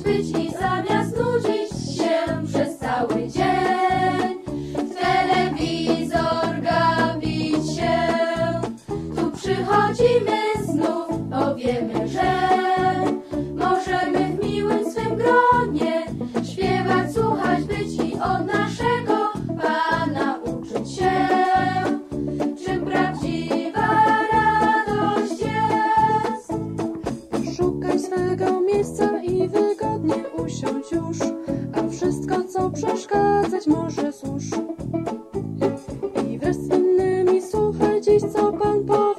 چیزانے چکوشو نی سو سو پاو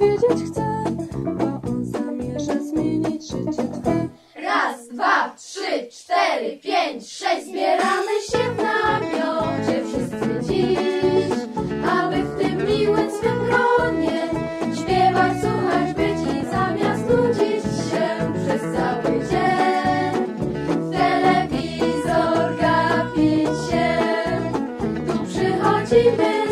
ساپن smash Baby